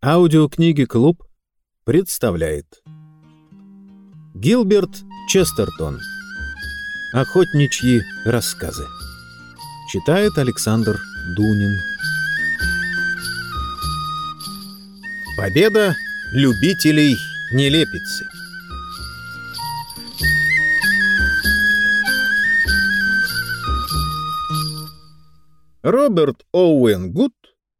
Аудиокниги «Клуб» представляет Гилберт Честертон. Охотничьи рассказы Читает Александр Дунин. Победа любителей нелепицы. Роберт Оуэн Гуд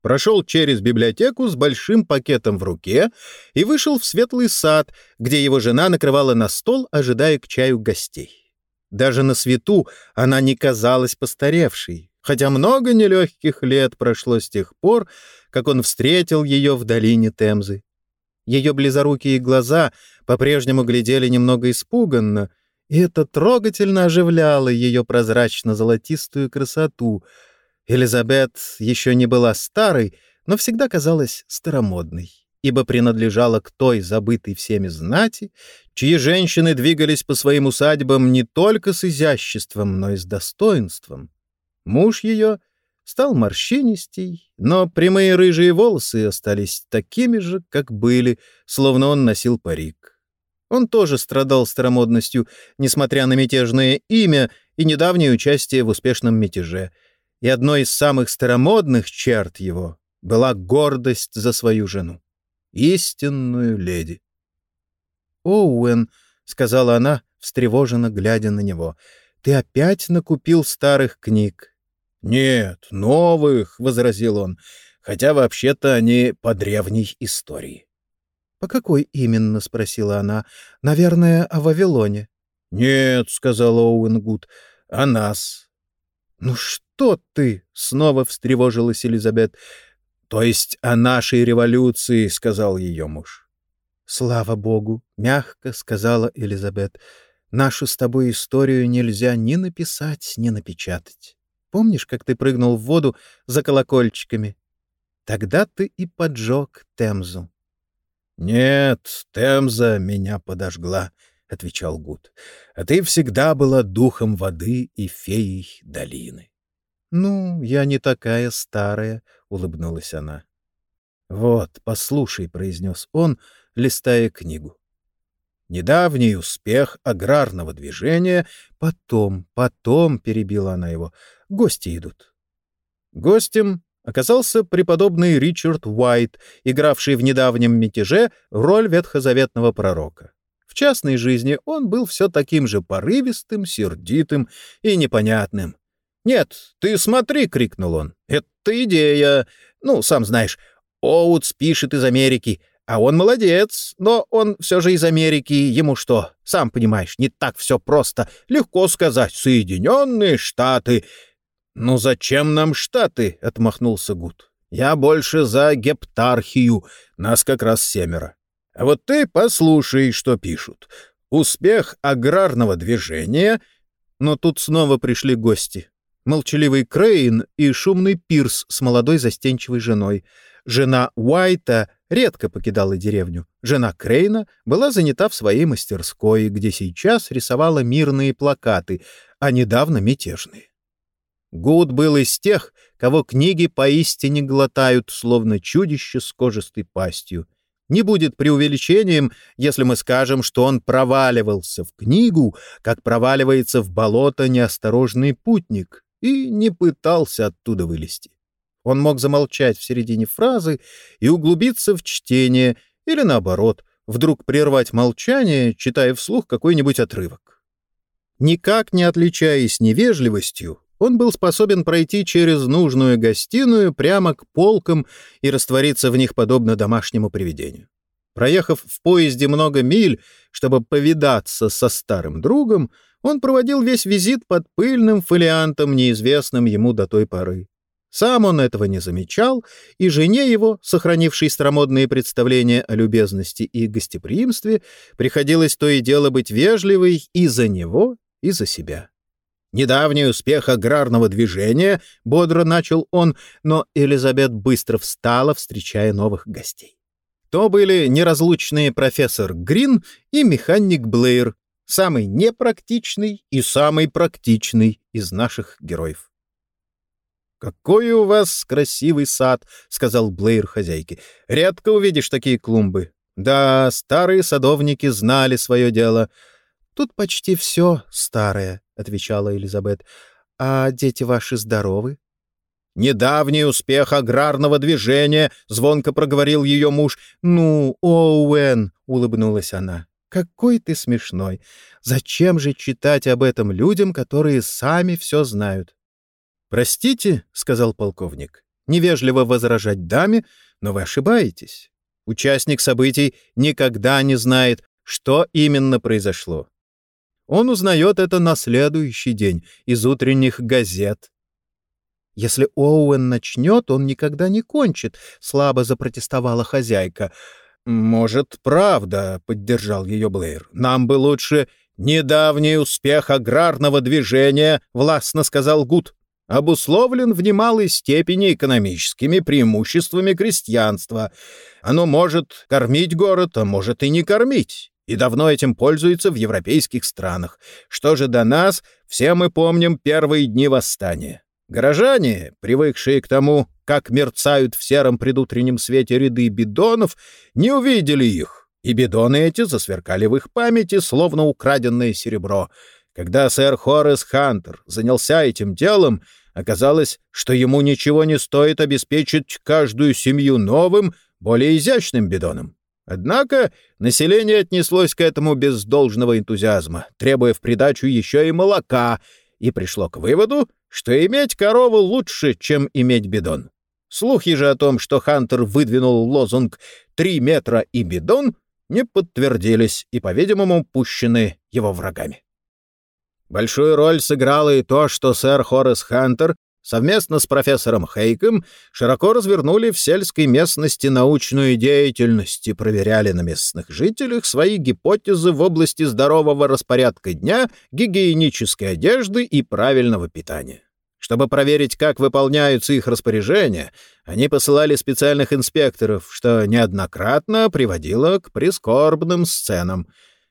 прошел через библиотеку с большим пакетом в руке и вышел в светлый сад, где его жена накрывала на стол, ожидая к чаю гостей. Даже на свету она не казалась постаревшей, хотя много нелегких лет прошло с тех пор, как он встретил ее в долине Темзы. Ее близорукие глаза по-прежнему глядели немного испуганно, и это трогательно оживляло ее прозрачно-золотистую красоту — Элизабет еще не была старой, но всегда казалась старомодной, ибо принадлежала к той забытой всеми знати, чьи женщины двигались по своим усадьбам не только с изяществом, но и с достоинством. Муж ее стал морщинистей, но прямые рыжие волосы остались такими же, как были, словно он носил парик. Он тоже страдал старомодностью, несмотря на мятежное имя и недавнее участие в успешном мятеже — и одной из самых старомодных черт его была гордость за свою жену, истинную леди. «Оуэн», — сказала она, встревоженно глядя на него, — «ты опять накупил старых книг». «Нет, новых», — возразил он, — «хотя вообще-то они по древней истории». «По какой именно?» — спросила она. «Наверное, о Вавилоне». «Нет», — сказал Оуэн Гуд, — «о нас». «Ну что?» Что ты?» — снова встревожилась Елизабет. «То есть о нашей революции», — сказал ее муж. «Слава богу», — мягко сказала Елизабет. «Нашу с тобой историю нельзя ни написать, ни напечатать. Помнишь, как ты прыгнул в воду за колокольчиками? Тогда ты и поджег Темзу». «Нет, Темза меня подожгла», — отвечал Гуд. «А ты всегда была духом воды и феей долины». «Ну, я не такая старая», — улыбнулась она. «Вот, послушай», — произнес он, листая книгу. Недавний успех аграрного движения... Потом, потом, — перебила она его, — гости идут. Гостем оказался преподобный Ричард Уайт, игравший в недавнем мятеже роль ветхозаветного пророка. В частной жизни он был все таким же порывистым, сердитым и непонятным. «Нет, ты смотри!» — крикнул он. «Это идея! Ну, сам знаешь, Оутс пишет из Америки, а он молодец, но он все же из Америки. Ему что, сам понимаешь, не так все просто. Легко сказать, Соединенные Штаты. «Ну зачем нам Штаты?» — отмахнулся Гуд. «Я больше за гептархию, нас как раз семеро. А вот ты послушай, что пишут. Успех аграрного движения...» Но тут снова пришли гости молчаливый Крейн и шумный Пирс с молодой застенчивой женой. Жена Уайта редко покидала деревню. Жена Крейна была занята в своей мастерской, где сейчас рисовала мирные плакаты, а недавно мятежные. Гуд был из тех, кого книги поистине глотают, словно чудище с кожистой пастью. Не будет преувеличением, если мы скажем, что он проваливался в книгу, как проваливается в болото неосторожный путник, и не пытался оттуда вылезти. Он мог замолчать в середине фразы и углубиться в чтение, или наоборот, вдруг прервать молчание, читая вслух какой-нибудь отрывок. Никак не отличаясь невежливостью, он был способен пройти через нужную гостиную прямо к полкам и раствориться в них подобно домашнему привидению. Проехав в поезде много миль, чтобы повидаться со старым другом, он проводил весь визит под пыльным фолиантом, неизвестным ему до той поры. Сам он этого не замечал, и жене его, сохранившей старомодные представления о любезности и гостеприимстве, приходилось то и дело быть вежливой и за него, и за себя. Недавний успех аграрного движения, — бодро начал он, но Элизабет быстро встала, встречая новых гостей. То были неразлучные профессор Грин и механик Блэйр, самый непрактичный и самый практичный из наших героев. «Какой у вас красивый сад!» — сказал Блейр хозяйке. «Редко увидишь такие клумбы. Да, старые садовники знали свое дело». «Тут почти все старое», — отвечала Элизабет. «А дети ваши здоровы?» «Недавний успех аграрного движения», — звонко проговорил ее муж. «Ну, Оуэн», — улыбнулась она, — «какой ты смешной. Зачем же читать об этом людям, которые сами все знают?» «Простите», — сказал полковник, — «невежливо возражать даме, но вы ошибаетесь. Участник событий никогда не знает, что именно произошло. Он узнает это на следующий день из утренних газет. «Если Оуэн начнет, он никогда не кончит», — слабо запротестовала хозяйка. «Может, правда», — поддержал ее Блэйр. «Нам бы лучше...» «Недавний успех аграрного движения», — властно сказал Гуд обусловлен в немалой степени экономическими преимуществами крестьянства. Оно может кормить город, а может и не кормить, и давно этим пользуется в европейских странах. Что же до нас, все мы помним первые дни восстания. Горожане, привыкшие к тому, как мерцают в сером предутреннем свете ряды бидонов, не увидели их, и бидоны эти засверкали в их памяти, словно украденное серебро — когда сэр Хоррес Хантер занялся этим делом, оказалось, что ему ничего не стоит обеспечить каждую семью новым, более изящным бидоном. Однако население отнеслось к этому без должного энтузиазма, требуя в придачу еще и молока, и пришло к выводу, что иметь корову лучше, чем иметь бидон. Слухи же о том, что Хантер выдвинул лозунг «три метра и бидон», не подтвердились и, по-видимому, пущены его врагами. Большую роль сыграло и то, что сэр Хоррес Хантер совместно с профессором Хейком широко развернули в сельской местности научную деятельность и проверяли на местных жителях свои гипотезы в области здорового распорядка дня, гигиенической одежды и правильного питания. Чтобы проверить, как выполняются их распоряжения, они посылали специальных инспекторов, что неоднократно приводило к прискорбным сценам.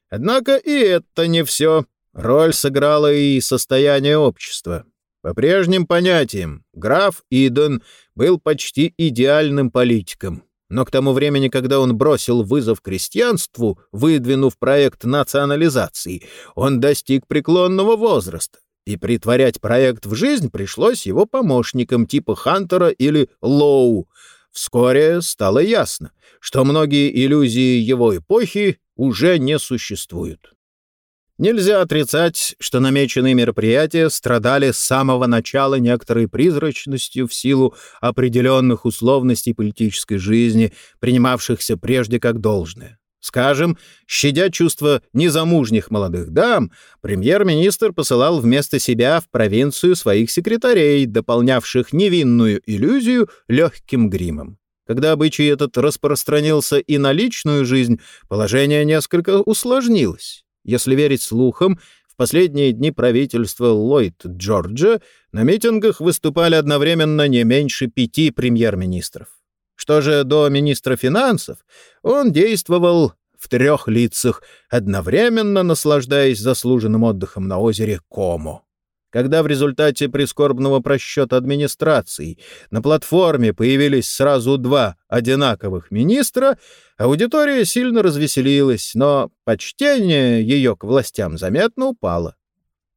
Однако и это не все. Роль сыграло и состояние общества. По прежним понятиям, граф Иден был почти идеальным политиком. Но к тому времени, когда он бросил вызов крестьянству, выдвинув проект национализации, он достиг преклонного возраста, и притворять проект в жизнь пришлось его помощникам типа Хантера или Лоу. Вскоре стало ясно, что многие иллюзии его эпохи уже не существуют. Нельзя отрицать, что намеченные мероприятия страдали с самого начала некоторой призрачностью в силу определенных условностей политической жизни, принимавшихся прежде как должное. Скажем, щадя чувства незамужних молодых дам, премьер-министр посылал вместо себя в провинцию своих секретарей, дополнявших невинную иллюзию легким гримом. Когда обычай этот распространился и на личную жизнь, положение несколько усложнилось. Если верить слухам, в последние дни правительства Ллойд Джорджа на митингах выступали одновременно не меньше пяти премьер-министров. Что же до министра финансов, он действовал в трех лицах, одновременно наслаждаясь заслуженным отдыхом на озере Комо. Когда в результате прискорбного просчета администрации на платформе появились сразу два одинаковых министра, аудитория сильно развеселилась, но почтение ее к властям заметно упало.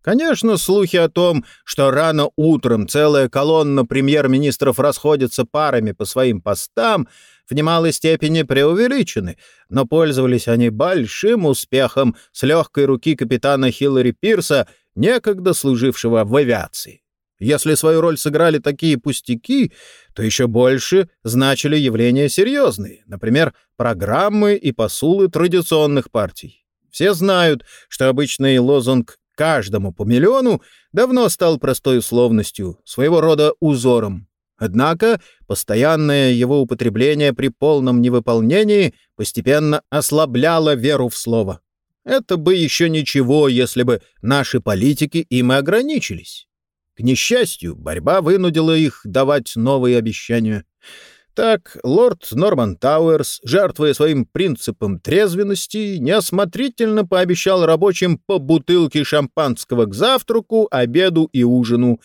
Конечно, слухи о том, что рано утром целая колонна премьер-министров расходится парами по своим постам, в немалой степени преувеличены, но пользовались они большим успехом с легкой руки капитана Хиллари Пирса — некогда служившего в авиации. Если свою роль сыграли такие пустяки, то еще больше значили явления серьезные, например, программы и посулы традиционных партий. Все знают, что обычный лозунг «каждому по миллиону» давно стал простой условностью, своего рода узором. Однако постоянное его употребление при полном невыполнении постепенно ослабляло веру в слово. Это бы еще ничего, если бы наши политики им и ограничились. К несчастью, борьба вынудила их давать новые обещания. Так, лорд Норман Тауэрс, жертвуя своим принципом трезвенности, неосмотрительно пообещал рабочим по бутылке шампанского к завтраку, обеду и ужину.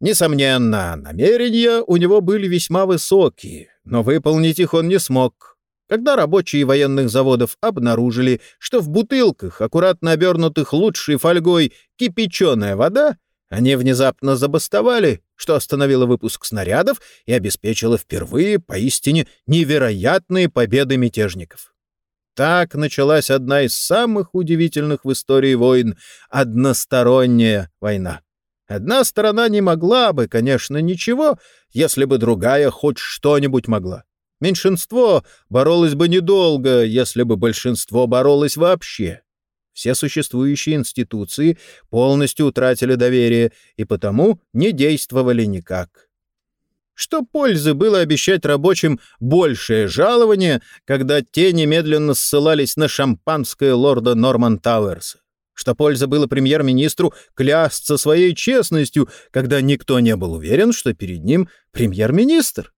Несомненно, намерения у него были весьма высокие, но выполнить их он не смог. Когда рабочие военных заводов обнаружили, что в бутылках, аккуратно обернутых лучшей фольгой, кипяченая вода, они внезапно забастовали, что остановило выпуск снарядов и обеспечило впервые поистине невероятные победы мятежников. Так началась одна из самых удивительных в истории войн — односторонняя война. Одна сторона не могла бы, конечно, ничего, если бы другая хоть что-нибудь могла. Меньшинство боролось бы недолго, если бы большинство боролось вообще. Все существующие институции полностью утратили доверие и потому не действовали никак. Что пользы было обещать рабочим большее жалование, когда те немедленно ссылались на шампанское лорда Норман Тауэрса? Что польза было премьер-министру клясться своей честностью, когда никто не был уверен, что перед ним премьер-министр?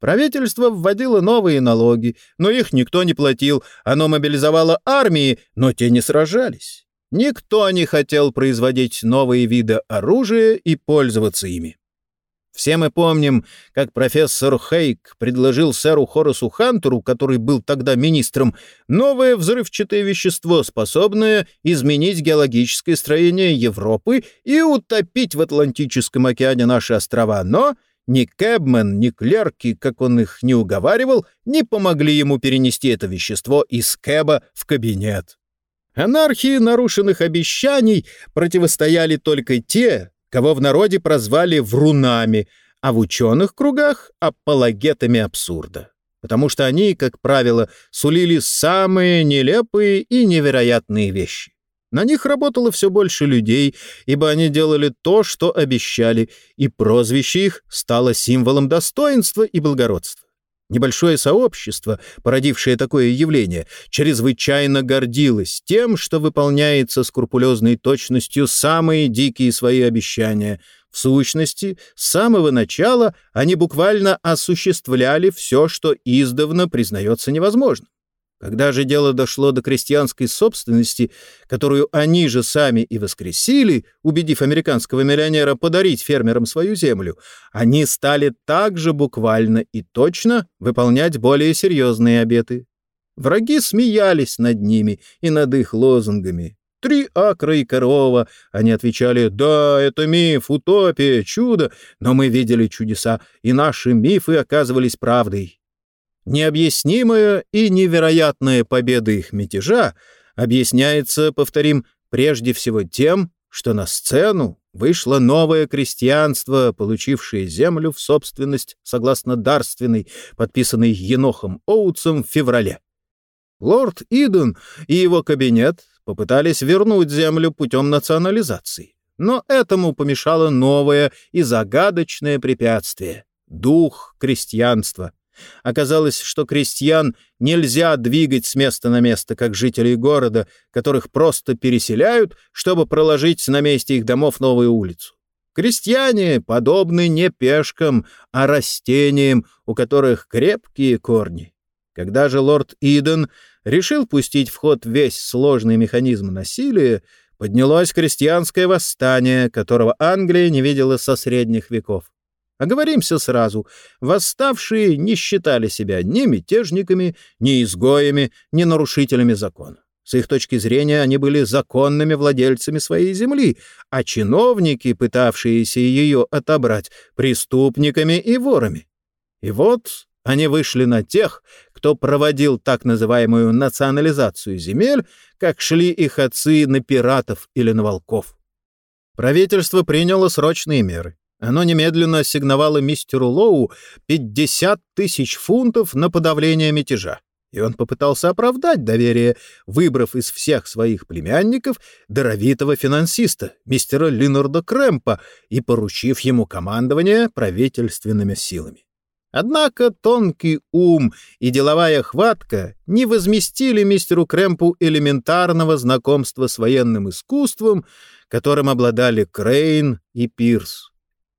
Правительство вводило новые налоги, но их никто не платил. Оно мобилизовало армии, но те не сражались. Никто не хотел производить новые виды оружия и пользоваться ими. Все мы помним, как профессор Хейк предложил сэру Хорасу Хантеру, который был тогда министром, новое взрывчатое вещество, способное изменить геологическое строение Европы и утопить в Атлантическом океане наши острова, но ни Кэбмен, ни клерки, как он их не уговаривал, не помогли ему перенести это вещество из Кэба в кабинет. Анархии нарушенных обещаний противостояли только те, кого в народе прозвали врунами, а в ученых кругах — апологетами абсурда. Потому что они, как правило, сулили самые нелепые и невероятные вещи. На них работало все больше людей, ибо они делали то, что обещали, и прозвище их стало символом достоинства и благородства. Небольшое сообщество, породившее такое явление, чрезвычайно гордилось тем, что выполняется скрупулезной точностью самые дикие свои обещания. В сущности, с самого начала они буквально осуществляли все, что издавна признается невозможным. Когда же дело дошло до крестьянской собственности, которую они же сами и воскресили, убедив американского миллионера подарить фермерам свою землю, они стали также буквально и точно выполнять более серьезные обеты. Враги смеялись над ними и над их лозунгами. «Три акра и корова», они отвечали, «Да, это миф, утопия, чудо», но мы видели чудеса, и наши мифы оказывались правдой. Необъяснимая и невероятная победа их мятежа объясняется, повторим, прежде всего тем, что на сцену вышло новое крестьянство, получившее землю в собственность согласно дарственной, подписанной Енохом Оутсом в феврале. Лорд Иден и его кабинет попытались вернуть землю путем национализации. Но этому помешало новое и загадочное препятствие — дух крестьянства — Оказалось, что крестьян нельзя двигать с места на место, как жителей города, которых просто переселяют, чтобы проложить на месте их домов новую улицу. Крестьяне подобны не пешкам, а растениям, у которых крепкие корни. Когда же лорд Иден решил пустить в ход весь сложный механизм насилия, поднялось крестьянское восстание, которого Англия не видела со средних веков. Оговоримся сразу, восставшие не считали себя ни мятежниками, ни изгоями, ни нарушителями закона. С их точки зрения они были законными владельцами своей земли, а чиновники, пытавшиеся ее отобрать, преступниками и ворами. И вот они вышли на тех, кто проводил так называемую национализацию земель, как шли их отцы на пиратов или на волков. Правительство приняло срочные меры. Оно немедленно ассигновало мистеру Лоу 50 тысяч фунтов на подавление мятежа. И он попытался оправдать доверие, выбрав из всех своих племянников даровитого финансиста, мистера Линнарда Крэмпа, и поручив ему командование правительственными силами. Однако тонкий ум и деловая хватка не возместили мистеру Крэмпу элементарного знакомства с военным искусством, которым обладали Крейн и Пирс.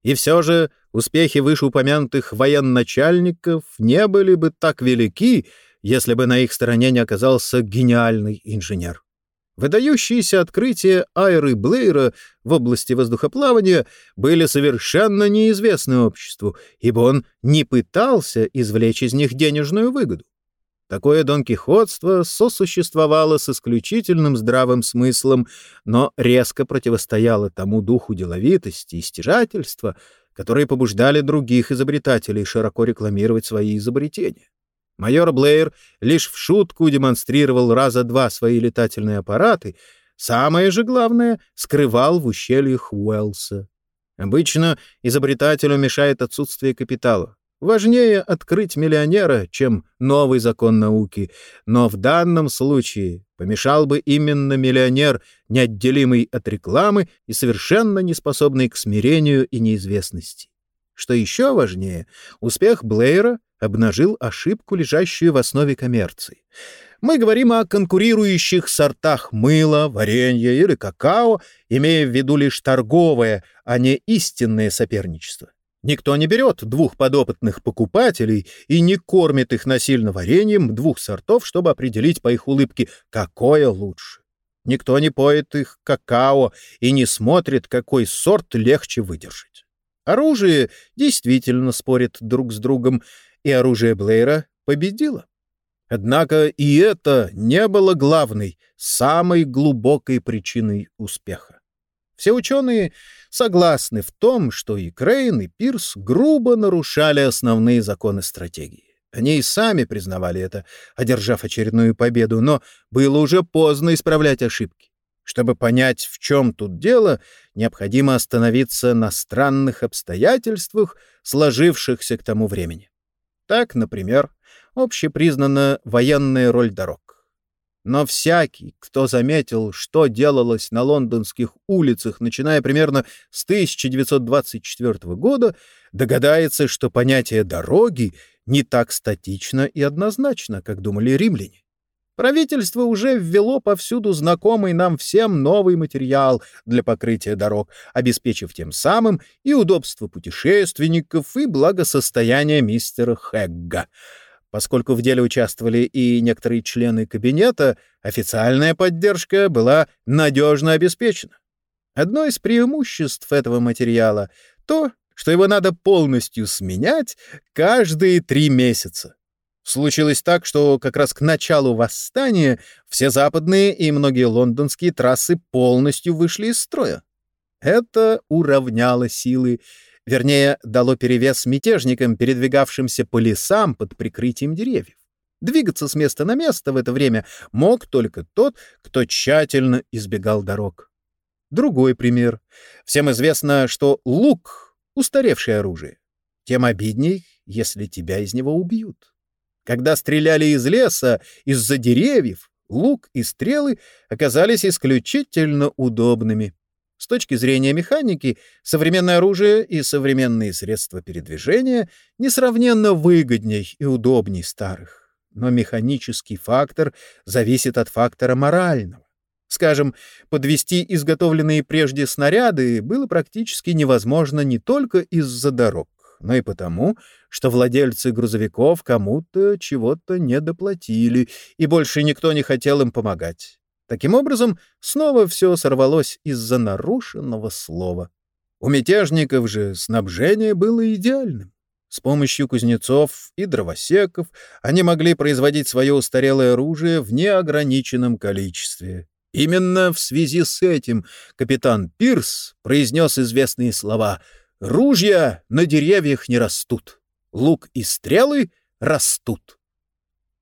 И все же успехи вышеупомянутых военачальников не были бы так велики, если бы на их стороне не оказался гениальный инженер. Выдающиеся открытия Айры Блейра в области воздухоплавания были совершенно неизвестны обществу, ибо он не пытался извлечь из них денежную выгоду. Такое донкихотство сосуществовало с исключительным здравым смыслом, но резко противостояло тому духу деловитости и стяжательства, которые побуждали других изобретателей широко рекламировать свои изобретения. Майор Блэйр лишь в шутку демонстрировал раза два свои летательные аппараты, самое же главное — скрывал в ущельях Уэллса. Обычно изобретателю мешает отсутствие капитала. Важнее открыть миллионера, чем новый закон науки, но в данном случае помешал бы именно миллионер, неотделимый от рекламы и совершенно неспособный к смирению и неизвестности. Что еще важнее, успех Блейра обнажил ошибку, лежащую в основе коммерции. Мы говорим о конкурирующих сортах мыла, варенья или какао, имея в виду лишь торговое, а не истинное соперничество. Никто не берет двух подопытных покупателей и не кормит их насильно вареньем двух сортов, чтобы определить по их улыбке, какое лучше. Никто не поет их какао и не смотрит, какой сорт легче выдержать. Оружие действительно спорит друг с другом, и оружие Блейра победило. Однако и это не было главной, самой глубокой причиной успеха. Все ученые согласны в том, что и Крейн, и Пирс грубо нарушали основные законы стратегии. Они и сами признавали это, одержав очередную победу, но было уже поздно исправлять ошибки. Чтобы понять, в чем тут дело, необходимо остановиться на странных обстоятельствах, сложившихся к тому времени. Так, например, общепризнана военная роль дорог. Но всякий, кто заметил, что делалось на лондонских улицах, начиная примерно с 1924 года, догадается, что понятие «дороги» не так статично и однозначно, как думали римляне. Правительство уже ввело повсюду знакомый нам всем новый материал для покрытия дорог, обеспечив тем самым и удобство путешественников, и благосостояние мистера Хэгга. Поскольку в деле участвовали и некоторые члены кабинета, официальная поддержка была надежно обеспечена. Одно из преимуществ этого материала — то, что его надо полностью сменять каждые три месяца. Случилось так, что как раз к началу восстания все западные и многие лондонские трассы полностью вышли из строя. Это уравняло силы, вернее, дало перевес мятежникам, передвигавшимся по лесам под прикрытием деревьев. Двигаться с места на место в это время мог только тот, кто тщательно избегал дорог. Другой пример. Всем известно, что лук — устаревшее оружие. Тем обидней, если тебя из него убьют. Когда стреляли из леса, из-за деревьев, лук и стрелы оказались исключительно удобными. С точки зрения механики, современное оружие и современные средства передвижения несравненно выгодней и удобней старых. Но механический фактор зависит от фактора морального. Скажем, подвести изготовленные прежде снаряды было практически невозможно не только из-за дорог но и потому, что владельцы грузовиков кому-то чего-то не доплатили, и больше никто не хотел им помогать. Таким образом, снова все сорвалось из-за нарушенного слова. У мятежников же снабжение было идеальным. С помощью кузнецов и дровосеков они могли производить свое устарелое оружие в неограниченном количестве. Именно в связи с этим капитан Пирс произнес известные слова — Ружья на деревьях не растут, лук и стрелы растут.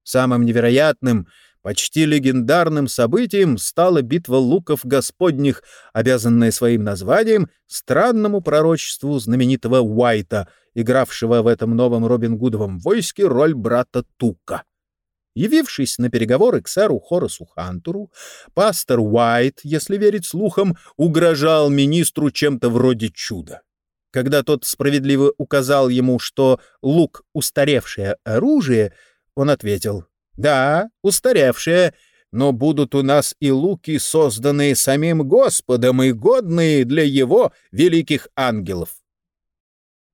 Самым невероятным, почти легендарным событием стала битва луков господних, обязанная своим названием странному пророчеству знаменитого Уайта, игравшего в этом новом Робин Гудовом войске роль брата Тука. Явившись на переговоры к сэру Хорасу Хантуру, пастор Уайт, если верить слухам, угрожал министру чем-то вроде чуда. Когда тот справедливо указал ему, что лук — устаревшее оружие, он ответил, «Да, устаревшее, но будут у нас и луки, созданные самим Господом и годные для его великих ангелов».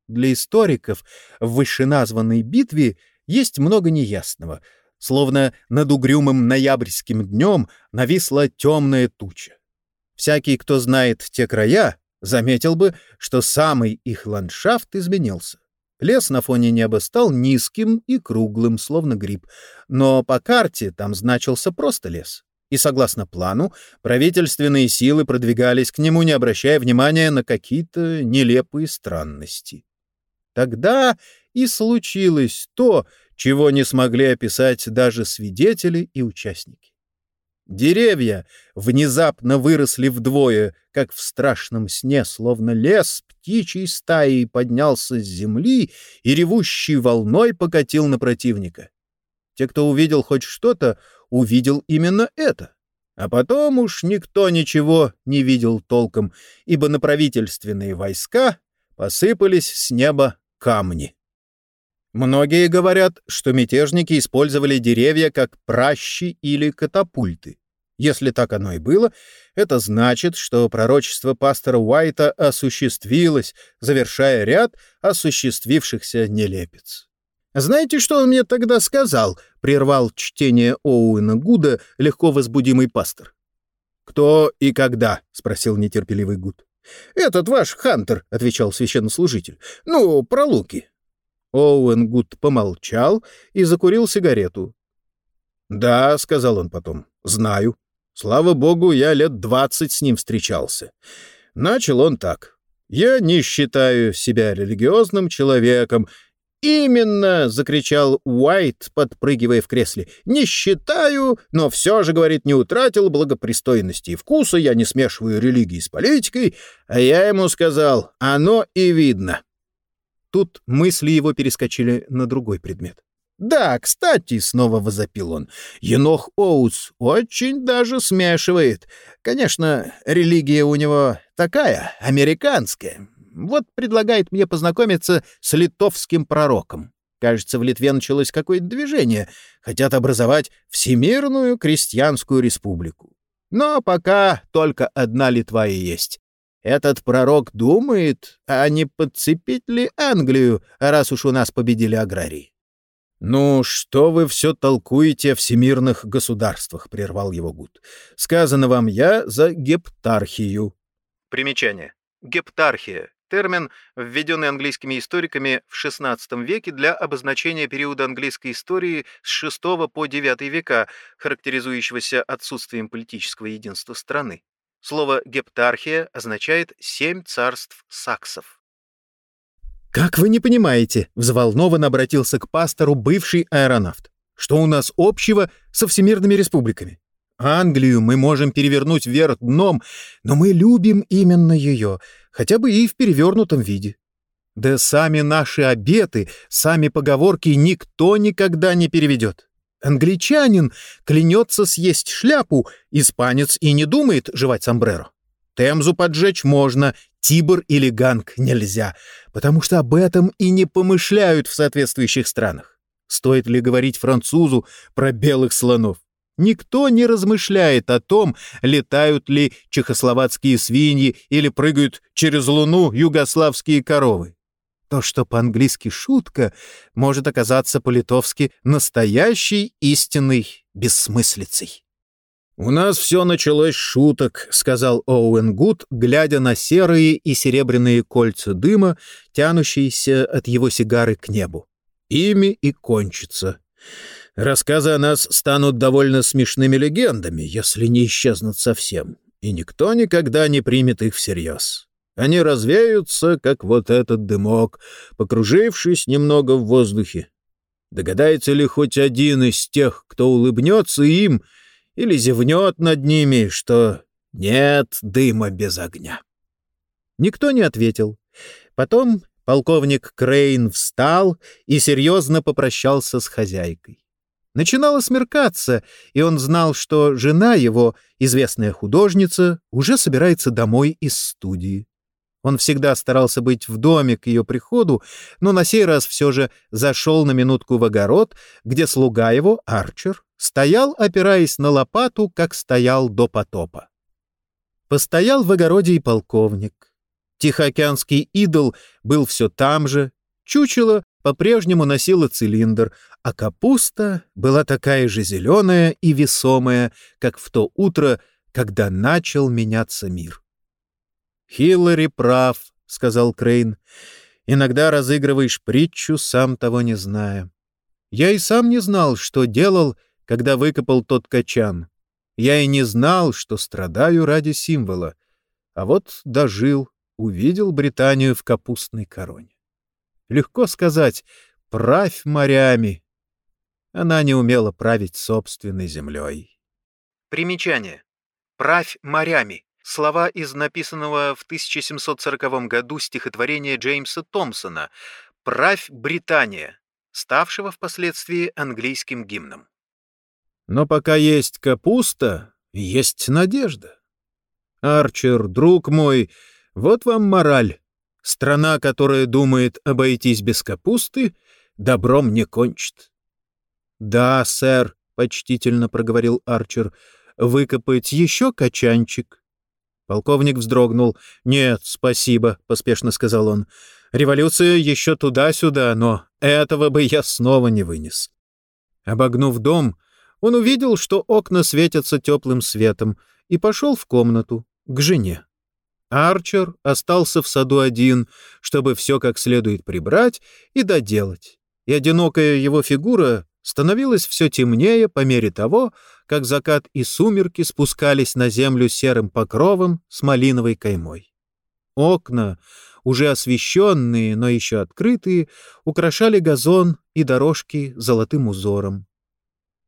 Для историков в вышеназванной битве есть много неясного, словно над угрюмым ноябрьским днем нависла темная туча. Всякий, кто знает те края, заметил бы, что самый их ландшафт изменился. Лес на фоне неба стал низким и круглым, словно гриб, но по карте там значился просто лес. И, согласно плану, правительственные силы продвигались к нему, не обращая внимания на какие-то нелепые странности. Тогда и случилось то, чего не смогли описать даже свидетели и участники. Деревья внезапно выросли вдвое, как в страшном сне, словно лес птичьей стаей поднялся с земли и ревущей волной покатил на противника. Те, кто увидел хоть что-то, увидел именно это. А потом уж никто ничего не видел толком, ибо на правительственные войска посыпались с неба камни. Многие говорят, что мятежники использовали деревья как пращи или катапульты. Если так оно и было, это значит, что пророчество пастора Уайта осуществилось, завершая ряд осуществившихся нелепец. «Знаете, что он мне тогда сказал?» — прервал чтение Оуэна Гуда легко возбудимый пастор. «Кто и когда?» — спросил нетерпеливый Гуд. «Этот ваш Хантер», — отвечал священнослужитель. «Ну, про луки». Оуэн Гуд помолчал и закурил сигарету. «Да», — сказал он потом, — «знаю. Слава богу, я лет двадцать с ним встречался. Начал он так. «Я не считаю себя религиозным человеком». «Именно!» — закричал Уайт, подпрыгивая в кресле. «Не считаю, но все же, — говорит, — не утратил благопристойности и вкуса, я не смешиваю религии с политикой». А я ему сказал, «Оно и видно». Тут мысли его перескочили на другой предмет. «Да, кстати», — снова возопил он, — «Енох Оутс очень даже смешивает. Конечно, религия у него такая, американская. Вот предлагает мне познакомиться с литовским пророком. Кажется, в Литве началось какое-то движение. Хотят образовать Всемирную крестьянскую республику. Но пока только одна Литва и есть. Этот пророк думает, а не подцепить ли Англию, раз уж у нас победили аграрии. «Ну, что вы все толкуете о всемирных государствах?» — прервал его Гуд. «Сказано вам я за гептархию». Примечание. Гептархия — термин, введенный английскими историками в XVI веке для обозначения периода английской истории с VI по IX века, характеризующегося отсутствием политического единства страны. Слово «гептархия» означает «семь царств саксов». «Как вы не понимаете?» — взволнованно обратился к пастору бывший аэронавт. «Что у нас общего со всемирными республиками? Англию мы можем перевернуть вверх дном, но мы любим именно ее, хотя бы и в перевернутом виде. Да сами наши обеты, сами поговорки никто никогда не переведет. Англичанин клянется съесть шляпу, испанец и не думает жевать сомбреро. Темзу поджечь можно, Тибр или Ганг нельзя, потому что об этом и не помышляют в соответствующих странах. Стоит ли говорить французу про белых слонов? Никто не размышляет о том, летают ли чехословацкие свиньи или прыгают через луну югославские коровы. То, что по-английски «шутка», может оказаться по-литовски настоящей истинной бессмыслицей. «У нас все началось с шуток», — сказал Оуэн Гуд, глядя на серые и серебряные кольца дыма, тянущиеся от его сигары к небу. «Ими и кончится. Рассказы о нас станут довольно смешными легендами, если не исчезнут совсем, и никто никогда не примет их всерьез. Они развеются, как вот этот дымок, покружившись немного в воздухе. Догадается ли хоть один из тех, кто улыбнется им или зевнет над ними, что нет дыма без огня? Никто не ответил. Потом полковник Крейн встал и серьезно попрощался с хозяйкой. Начинало смеркаться, и он знал, что жена его, известная художница, уже собирается домой из студии. Он всегда старался быть в доме к ее приходу, но на сей раз все же зашел на минутку в огород, где слуга его, Арчер, стоял, опираясь на лопату, как стоял до потопа. Постоял в огороде и полковник. Тихоокеанский идол был все там же, чучело по-прежнему носило цилиндр, а капуста была такая же зеленая и весомая, как в то утро, когда начал меняться мир. «Хиллари прав», — сказал Крейн. «Иногда разыгрываешь притчу, сам того не зная. Я и сам не знал, что делал, когда выкопал тот качан. Я и не знал, что страдаю ради символа. А вот дожил, увидел Британию в капустной короне. Легко сказать «правь морями». Она не умела править собственной землей. Примечание. «Правь морями» — слова из написанного в 1740 году стихотворения Джеймса Томпсона «Правь Британия», ставшего впоследствии английским гимном. Но пока есть капуста, есть надежда. Арчер, друг мой, вот вам мораль. Страна, которая думает обойтись без капусты, добром не кончит. — Да, сэр, — почтительно проговорил Арчер, — выкопать еще качанчик. Полковник вздрогнул. «Нет, спасибо», — поспешно сказал он. «Революция еще туда-сюда, но этого бы я снова не вынес». Обогнув дом, он увидел, что окна светятся теплым светом, и пошел в комнату, к жене. Арчер остался в саду один, чтобы все как следует прибрать и доделать, и одинокая его фигура становилась все темнее по мере того, как закат и сумерки спускались на землю серым покровом с малиновой каймой. Окна, уже освещенные, но еще открытые, украшали газон и дорожки золотым узором.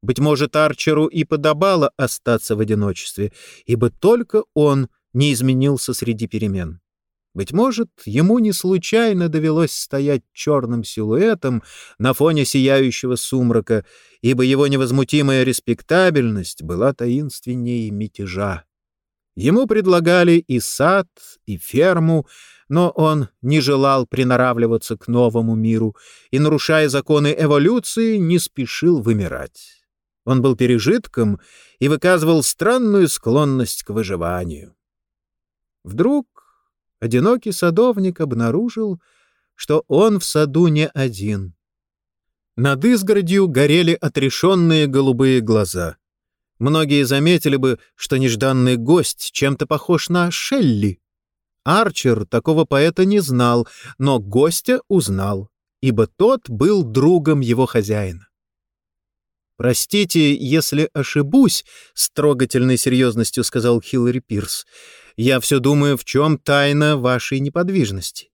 Быть может, Арчеру и подобало остаться в одиночестве, ибо только он не изменился среди перемен. Быть может, ему не случайно довелось стоять черным силуэтом на фоне сияющего сумрака, ибо его невозмутимая респектабельность была таинственнее мятежа. Ему предлагали и сад, и ферму, но он не желал приноравливаться к новому миру и, нарушая законы эволюции, не спешил вымирать. Он был пережитком и выказывал странную склонность к выживанию. Вдруг одинокий садовник обнаружил, что он в саду не один. Над изгородью горели отрешенные голубые глаза. Многие заметили бы, что нежданный гость чем-то похож на Шелли. Арчер такого поэта не знал, но гостя узнал, ибо тот был другом его хозяина. «Простите, если ошибусь», — с трогательной серьезностью сказал Хиллари Пирс. «Я все думаю, в чем тайна вашей неподвижности.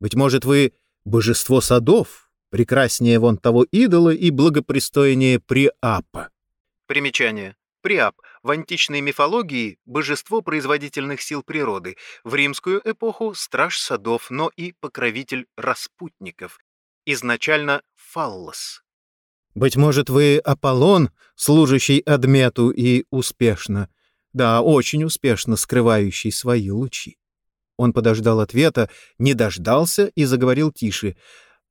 Быть может, вы божество садов, прекраснее вон того идола и благопристойнее Приапа». Примечание. Приап в античной мифологии — божество производительных сил природы, в римскую эпоху — страж садов, но и покровитель распутников. Изначально фаллос. Быть может, вы Аполлон, служащий Адмету и успешно, да, очень успешно скрывающий свои лучи. Он подождал ответа, не дождался и заговорил тише.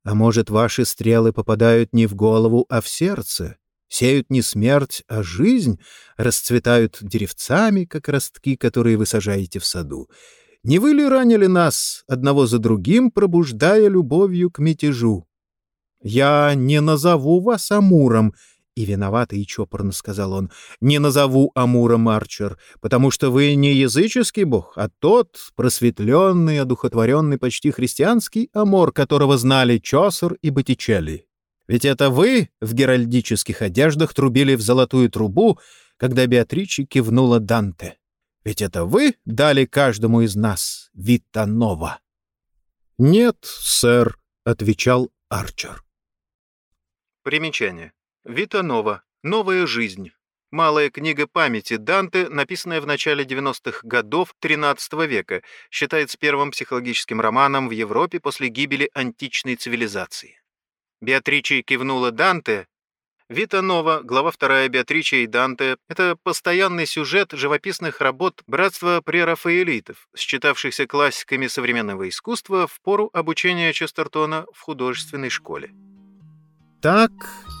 «А может, ваши стрелы попадают не в голову, а в сердце? Сеют не смерть, а жизнь? Расцветают деревцами, как ростки, которые вы сажаете в саду? Не вы ли ранили нас, одного за другим, пробуждая любовью к мятежу? «Я не назову вас Амуром», — и виновато и чопорно сказал он, — «не назову Амуром Арчер, потому что вы не языческий бог, а тот просветленный, одухотворенный почти христианский Амор, которого знали Чосер и Боттичелли. Ведь это вы в геральдических одеждах трубили в золотую трубу, когда Беатриче кивнула Данте. Ведь это вы дали каждому из нас Витанова». «Нет, сэр», — отвечал Арчер. Примечание. Вита Нова. Новая жизнь. Малая книга памяти Данте, написанная в начале 90-х годов XIII века, считается первым психологическим романом в Европе после гибели античной цивилизации. Беатриче кивнула Данте. Вита Нова, глава 2 Беатриче и Данте — это постоянный сюжет живописных работ братства прерафаэлитов, считавшихся классиками современного искусства в пору обучения Честертона в художественной школе. Так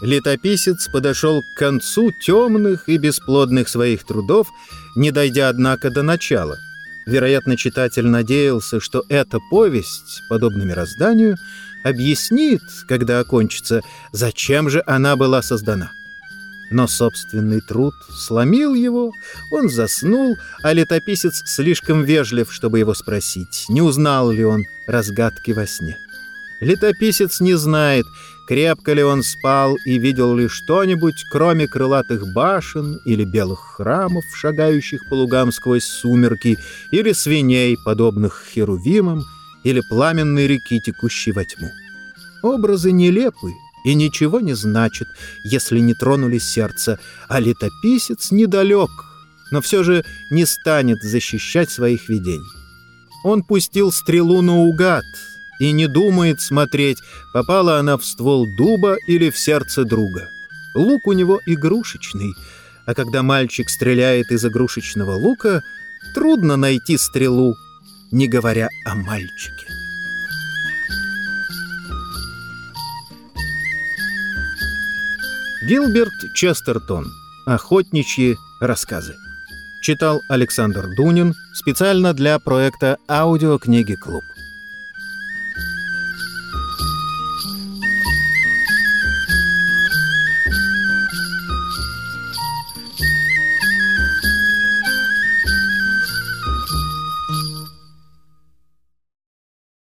летописец подошел к концу темных и бесплодных своих трудов, не дойдя, однако, до начала. Вероятно, читатель надеялся, что эта повесть, подобно мирозданию, объяснит, когда окончится, зачем же она была создана. Но собственный труд сломил его, он заснул, а летописец слишком вежлив, чтобы его спросить, не узнал ли он разгадки во сне. Летописец не знает, крепко ли он спал и видел ли что-нибудь, кроме крылатых башен или белых храмов, шагающих по лугам сквозь сумерки, или свиней, подобных херувимам, или пламенной реки, текущей во тьму. Образы нелепы и ничего не значат, если не тронули сердце, а летописец недалек, но все же не станет защищать своих видений. Он пустил стрелу наугад — и не думает смотреть, попала она в ствол дуба или в сердце друга. Лук у него игрушечный, а когда мальчик стреляет из игрушечного лука, трудно найти стрелу, не говоря о мальчике. Гилберт Честертон. Охотничьи рассказы. Читал Александр Дунин специально для проекта «Аудиокниги Клуб».